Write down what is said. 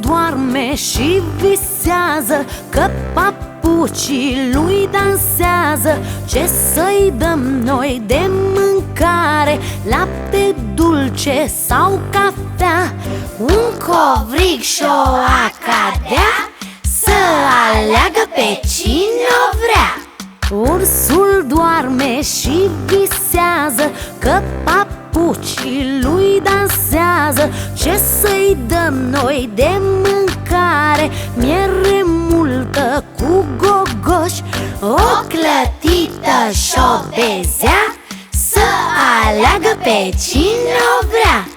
doarme și visează Că papucii lui dansează. Ce să-i dăm noi de mâncare? Lapte dulce sau cafea? Un covric și o acadea Să aleagă pe cine o vrea. Ursul doarme și visează Că papucii lui dansează. Ce să-i dăm noi de mâncare? Miere multă cu gogoș O clătită și o bezea Să aleagă pe cine o vrea